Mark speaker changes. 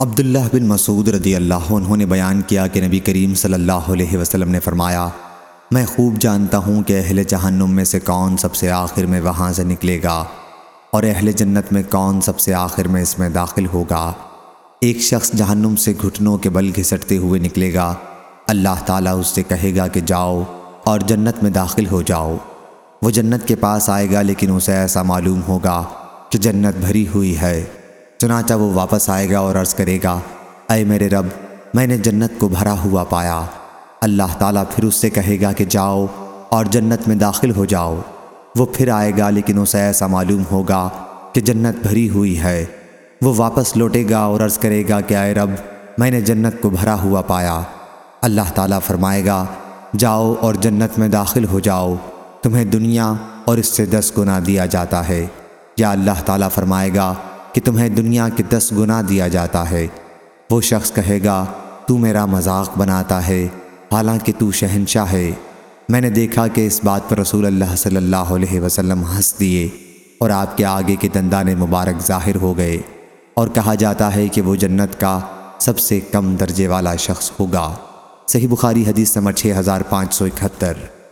Speaker 1: عبداللہ بن مسعود رضی اللہ عنہ نے بیان کیا کہ نبی کریم صلی اللہ علیہ وسلم نے فرمایا، میں خوب جانتا ہوں کہ اہل جہنم میں سے کون سب سے آخر میں وہاں سے نکلے گا اور اہل جنت میں کون سب سے آخر میں اس میں داخل ہوگا۔ ایک شخص جہنم سے گھٹنوں کے بل گھسٹتے ہوئے نکلے گا۔ اللہ تعالیٰ اس سے کہے گا کہ جاؤ اور جنت میں داخل ہو جاؤ۔ وہ جنت کے پاس آئے گا لیکن اسے ایسا معلوم ہوگا کہ جنت بھری ہوئی ہے۔ چنانچہ وہ واپس آئے گا اور عرض کرے گا، اے میرے رب، میں نے جنت کو بھرا ہوا پایا۔ اللہ تعالیٰ پھر اس سے کہے گا کہ جاؤ اور جنت میں داخل ہو جاؤ۔ وہ پھر آئے گا، لیکن اسے ایسا معلوم ہوگا کہ جنت بھری ہوئی ہے۔ وہ واپس لوٹے گا اور عرض کرے گا کہ اے رب، میں نے جنت کو بھرا ہوا پایا۔ اللہ تعالیٰ فرمائے گا، جاؤ اور جنت میں داخل ہو جاؤ۔ تمہیں دنیا اور اس سے دس گنا دیا جاتا ہے۔ یا اللہ تعالیٰ فرمائے گا کہ تمہیں دنیا کے دس گنا دیا جاتا ہے۔ وہ شخص کہے گا، تو میرا مذاق بناتا ہے، حالانکہ تو شہنشاہ ہے۔ میں نے دیکھا کہ اس بات پر رسول اللہ صلی اللہ علیہ وسلم ہنس دیے اور آپ کے آگے کے دندان مبارک ظاہر ہو گئے۔ اور کہا جاتا ہے کہ وہ جنت کا سب سے کم درجے والا شخص ہوگا۔ صحیح بخاری حدیث نمبر 6571